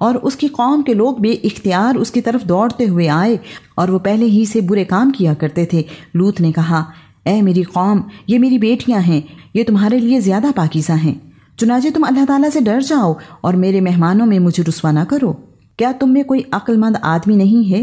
और उसकी कौम के लोग भी इख्तियार उसकी तरफ़ दौड़ते हुए आए और वो पहले ही से बुरे काम किया करते थे। लूत ने कहा, ए मेरी कौम, ये मेरी बेटियाँ हैं, ये तुम्हारे लिए ज़्यादा पाकिज़ा हैं। चुनाचे तुम अल्लाह ताला से डर जाओ और मेरे मेहमानों में मुझे रुसवा ना करो। क्या तुम में कोई अक्लमंद आदमी नहीं है?